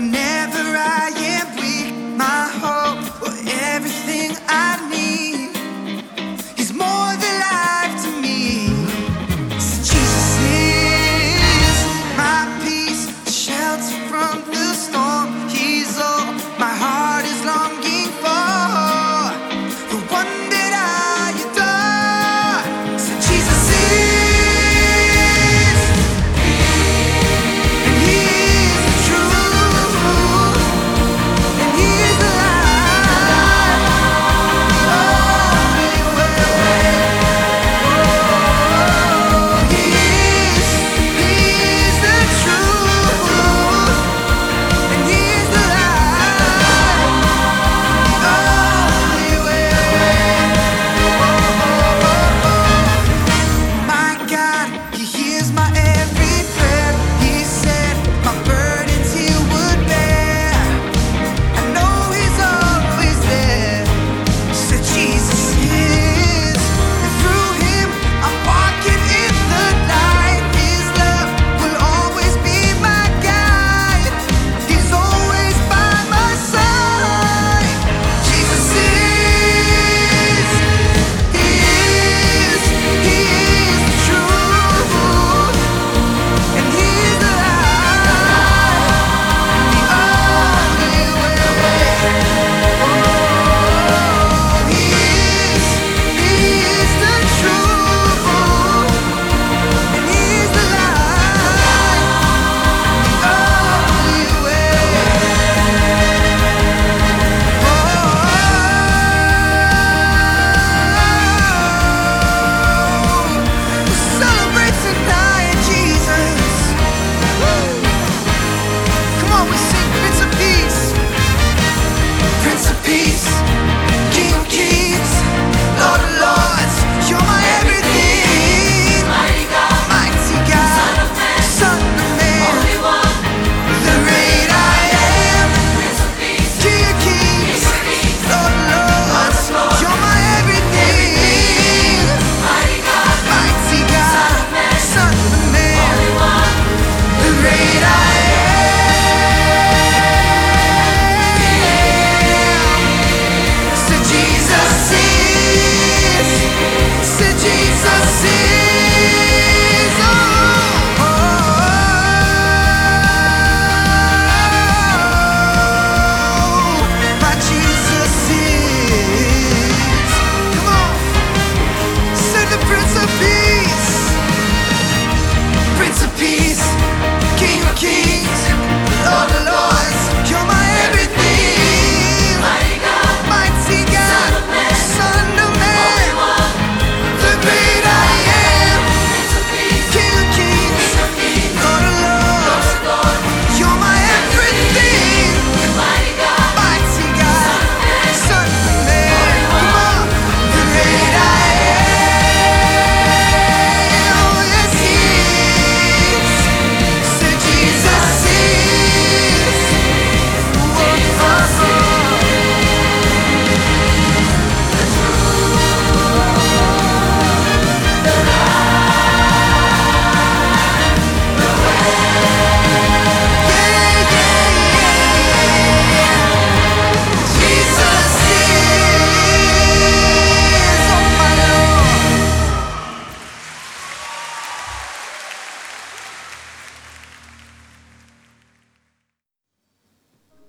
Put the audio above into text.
whenever